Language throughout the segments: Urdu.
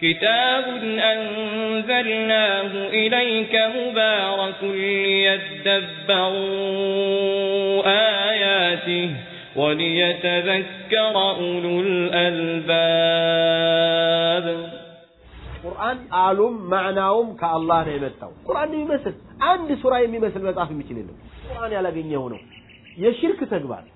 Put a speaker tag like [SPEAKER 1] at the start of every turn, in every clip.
[SPEAKER 1] كتاب أنزلناه إليك مبارك ليتدبروا آياته وليتذكر أولو الألباب
[SPEAKER 2] قرآن أعلم معناهم كالله نعمته قرآن يمثل. عند سورة يمثل ما تعرف مثل قرآن يلقين يهونه يشرك تقبل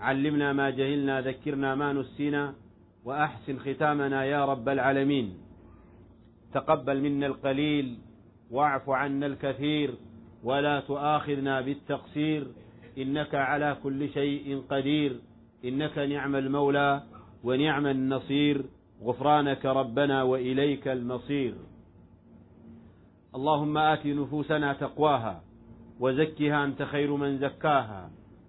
[SPEAKER 2] علمنا ما جهلنا، ذكرنا ما نسينا، وأحسن ختامنا يا رب العالمين. تقبل منا القليل، واعف عنا الكثير، ولا تؤاخذنا بالتقصير. إنك على كل شيء قدير. إنك نعم المولى ونعم النصير. غفرانك ربنا وإليك المصير. اللهم آت نفوسنا تقواها، وزكها أنت خير من زكاها.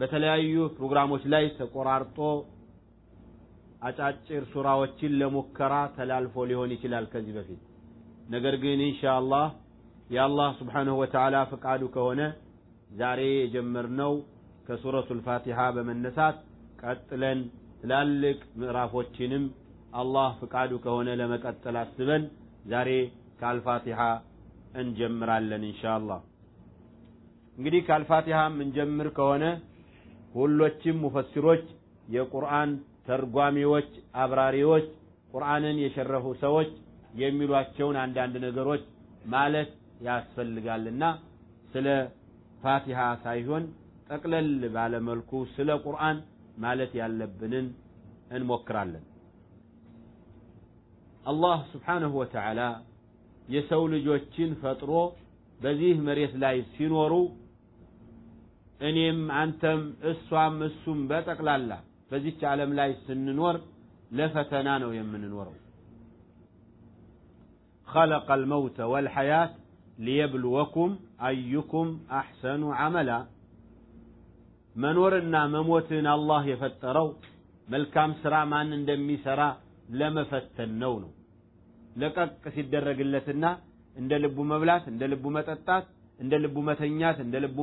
[SPEAKER 2] በተለያዩ ፕሮግራሞች ላይ ተቆራርጦ አጫጭር ሱራዎችን ለሙከራ ተላልፎ ሊሆን ይችላል ከዚህ በፊት ነገር ግን ኢንሻአላህ የአላህ ስብሓንሁ ወተዓላ ፈቃዱ ከሆነ ዛሬ የጀመርነው ከሱረቱል ፋቲሃ በመነሳት ቀጥለን ትላልቅ ምዕራፎችንም አላህ ፍቃዱ ከሆነ ለመቀጠል አስበን ዛሬ ካልፋቲሃ እንጀምራለን ኢንሻአላህ እንግዲህ ካልፋቲሃ የምንጀምር ከሆነ محسرچ یہ قرآن تھرغامی وچ ابراری وچ قرآن اللہ یہ سول جو چین خطرو رضی مری እኔም አንተም እሷም እሱም በጠቅላላ በዚች ዓለም ላይ ስንኖር ለፈተና ነው የምንኖረው። خلق الموت والحياة ليبلوكم أيكم أحسن عملا منورنا مموتنا الله يفتروا ملكام سرع ما نندمي سرع لما فتنونه لك كسي الدرق اللتنا عند لبو مبلات عند لبو متتات عند لبو متنيات عند لبو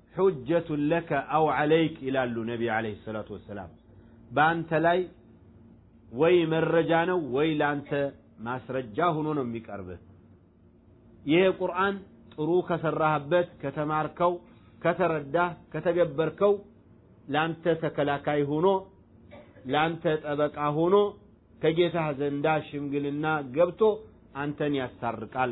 [SPEAKER 2] حجة لك أو عليك إلى النبي عليه الصلاة والسلام. بأنت لاي وي من رجانا وي لأنت ما سرجاه نونا ميكاربه ይሄ ቁርአን ጥሩ ከሰራህበት ከተማርከው ከተረዳህ ከተገበርከው ላንተ ተከላካይ ሆኖ ላንተ ጠበቃ ሆኖ ከጌታህ ዘንዳ ሽምግልና ገብቶ አንተን ያስታርቃል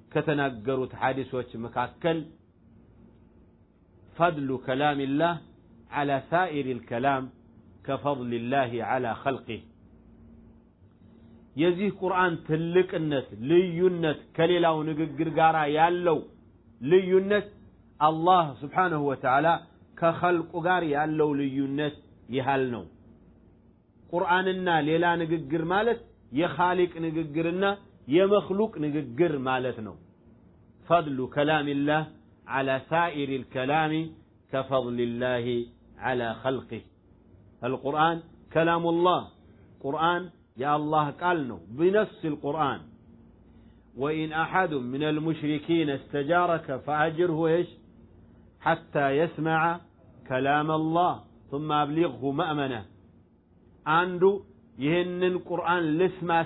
[SPEAKER 2] ከተናገሩት ሓዲሶች መካከል ፈድሉ ከላም ላህ ዓላ ሳኢር ልከላም ከፈضል ላህ ዓላ ኸልቅህ የዚህ ቁርአን ትልቅነት ልዩነት ከሌላው ንግግር ጋር ያለው ልዩነት አላህ ስብሓንሁ ወተዓላ ከኸልቁ ጋር ያለው ልዩነት ይሃል ነው ቁርአንና ሌላ ንግግር ማለት የኻሊቅ ንግግርና የመክሉቅ ንግግር ማለት ነው ፈضሉ ከላም على سائر الكلام كفضل الله على خلقه. القرآن كلام الله. قرآن يا الله قال نو بنفس القرآن. وإن أحد من المشركين استجارك فأجره إيش؟ حتى يسمع كلام الله ثم أبلغه مأمنة عنده يهنن قرآن لسمع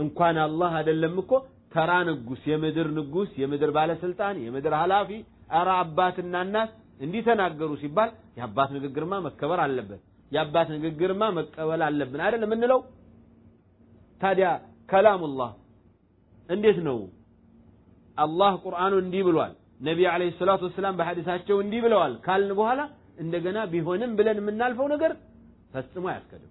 [SPEAKER 2] እንኳን አላህ አይደለም እኮ ተራ ንጉስ፣ የምድር ንጉስ፣ የምድር ባለስልጣን፣ የምድር ኃላፊ፣ አራ አባትና እናት እንዲህ ተናገሩ ሲባል የአባት ንግግርማ መከበር አለበት፣ የአባት ንግግርማ መቀበል አለብን አይደል የምንለው። ታዲያ ከላሙላህ እንዴት ነው? አላህ ቁርአኑ እንዲህ ብሏል፣ ነቢይ አለይሂ ሰላቱ ወሰላም በሐዲሳቸው እንዲህ ብለዋል ካልን በኋላ እንደገና ቢሆንም ብለን የምናልፈው ነገር ፈጽሞ አያስከድም።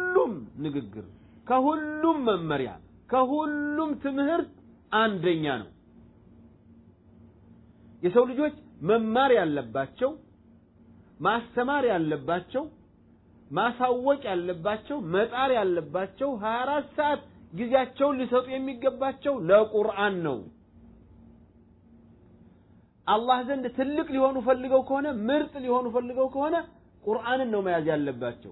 [SPEAKER 2] مرمر یہ سوجوچ میں قرآن اللہ حضر لگو کو مرت لفل کو قرآن چو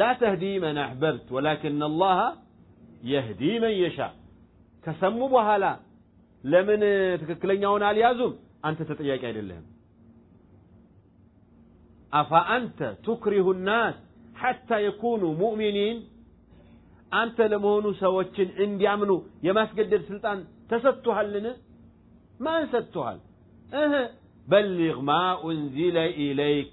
[SPEAKER 2] لا تهدي من أحببت، ولكن الله يهدي من يشاء. كسموا بهالا لمن تككلن يون اليازم؟ أنت تتعيك عيد الله أفأنت تكره الناس حتى يكونوا مؤمنين؟ أنت لمهنو سواتشن عندي عمنو يماس قدر سلطان تستوها لنا ما انستوها اه بلغ ما أنزل إليك.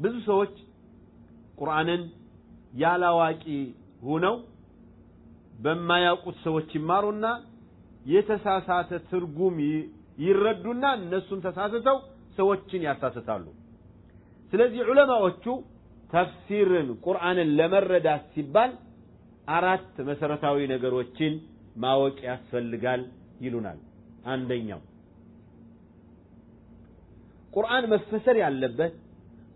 [SPEAKER 2] ብዙ ሰዎች ቁርአንን ያላዋቂ ሆነው በማያውቁት ሰዎች ይማሩና የተሳሳተ ትርጉም ይረዱና እነሱን ተሳስተው ሰዎችን ያሳስታሉ። ስለዚህ ዑለማዎቹ ተፍሲርን ቁርአንን ለመረዳት ሲባል አራት መሰረታዊ ነገሮችን ማወቅ ያስፈልጋል ይሉናል። አንደኛው ቁርአን መፈሰር ያለበት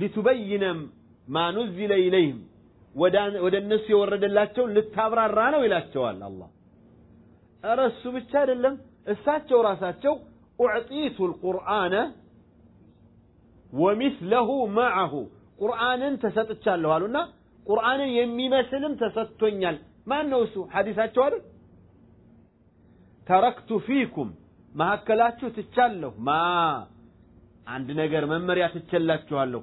[SPEAKER 2] لتبين ما نزل إليهم. ودى الناس يورد الله لتابر الرانة وإلى الشوال الله أرسوا بالشار الله الساتة وراساتة أعطيت القرآن ومثله معه. قرآن تساتة الشار له قالوا قرآن يمي ما سلم تساتة ونيل ما أنه سوء؟ حديثات شوال تركت فيكم. ما. هكلاتو تتشلو ما عندنا غير ممريا تتشلاتو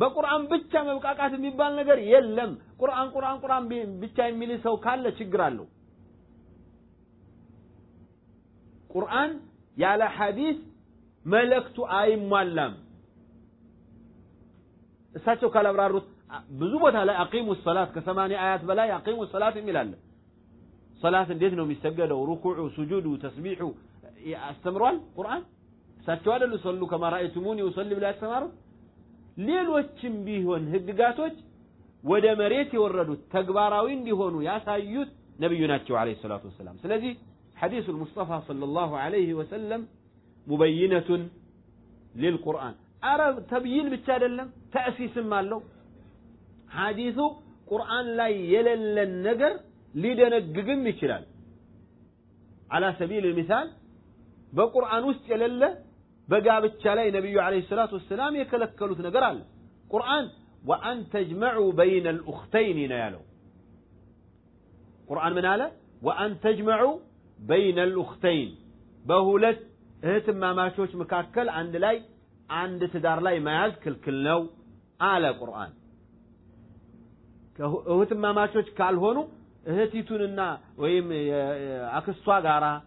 [SPEAKER 2] በቁርአን ብቻ መብቃቃት የሚባል ነገር የለም። ቁርአን ቁርአን ቁርአን ብቻ የሚል ሰው ካለ ችግር አለው። ቁርአን ያለ ሐዲስ መልእክቱ አይሟላም። እሳቸው ካላብራሩት ብዙ ቦታ ላይ አቂሙ ሰላት ከሰማንያ አያት በላይ አቂሙ ሰላት የሚል አለ። ሰላት እንዴት ነው የሚሰገደው? ሩኩዑ፣ ስጁዱ፣ ተስቢሑ አስተምሯል ቁርአን። እሳቸው አይደሉ ሰሉ ከማ ረአይቱሙኒ ኡሰሊ ብላ ያስተማሩት ሌሎችም ቢሆን ህግጋቶች ወደ መሬት የወረዱት ተግባራዊ እንዲሆኑ ያሳዩት ነብዩ ናቸው አለይሂ ሰላቱ ወሰለም ስለዚህ حديث المصطفى صلى الله عليه وسلم مبينة للقرآن عرب تبيين بتاع دلم تأسيس ما له حديث قرآن لا يلل النجر لدنققم يشلال على سبيل المثال بقرآن وست يلل بقابتشا لي نبي عليه الصلاة والسلام يكلكلوا تنقر على القرآن وأن تجمعوا بين الأختين نيالو قرآن من هذا وأن تجمعوا بين الأختين بهولت هتم ما ما شوش مكاكل عند لي عند تدار لي ما يذكر كل نو على قرآن هتم ما شوش كالهونو هتيتون النا وهم عكسوا قارا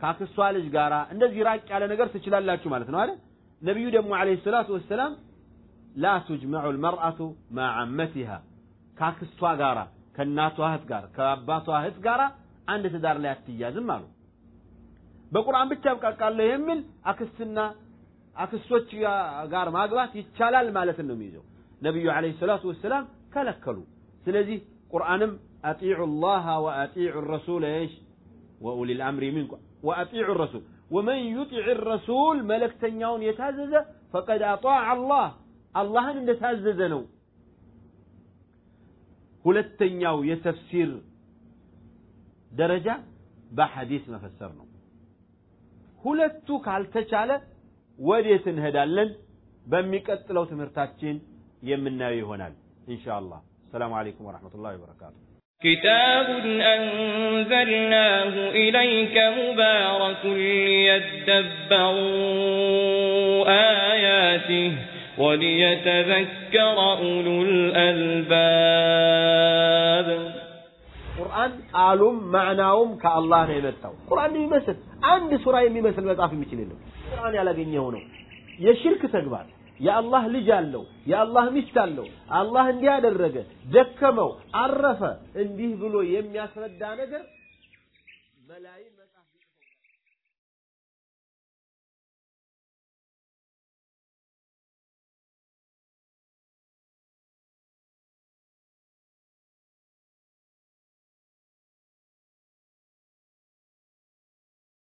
[SPEAKER 2] ካክሷ ልጅ ጋራ እንደዚህ ራቅ ያለ ነገር ትችላላችሁ ማለት ነው አይደል? ነቢዩ ደግሞ ዓለይሂ ሰላቱ ወሰላም ላ ቱጅመዑ ልመርአቱ ማ ዓመቲሃ ካክሷ ጋራ ከእናቷ እህት ጋር ከአባቷ እህት ጋራ አንድ ትዳር ላይ አትያዝም አሉ። በቁርአን ብቻ አብቃቃለሁ የሚል አክስትና አክስቶች ጋር ማግባት ይቻላል ማለት ነው የሚይዘው ነቢዩ ዓለይሂ ሰላቱ ወሰላም ከለከሉ። ስለዚህ ቁርአንም አጢዑ ላሃ ወአጢዑ ረሱለ ይሽ ወኡሊል አምሪ ሚንኩም وأطيعوا الرسول. ومن يطع الرسول ملكتنيون يتعزز فقد اطاع الله. الله من يتعزز نو. هلتنيو يتفسير درجة بحديث ما فسرنا هلتو كالتشالة وليت انهدالا بميكتلو تمرتاتشين يمنا يهونال إن شاء الله السلام عليكم ورحمة الله وبركاته
[SPEAKER 1] كتاب أنزلناه إليك مبارك ليتدبروا آياته وليتذكر أولو الألباب
[SPEAKER 2] قرآن أعلم معناهم كالله نعمته قرآن يمثل عند سورة يمثل مطاف مثل قرآن يلقين يهونه يشرك تقبال یا اللہ یا اللہ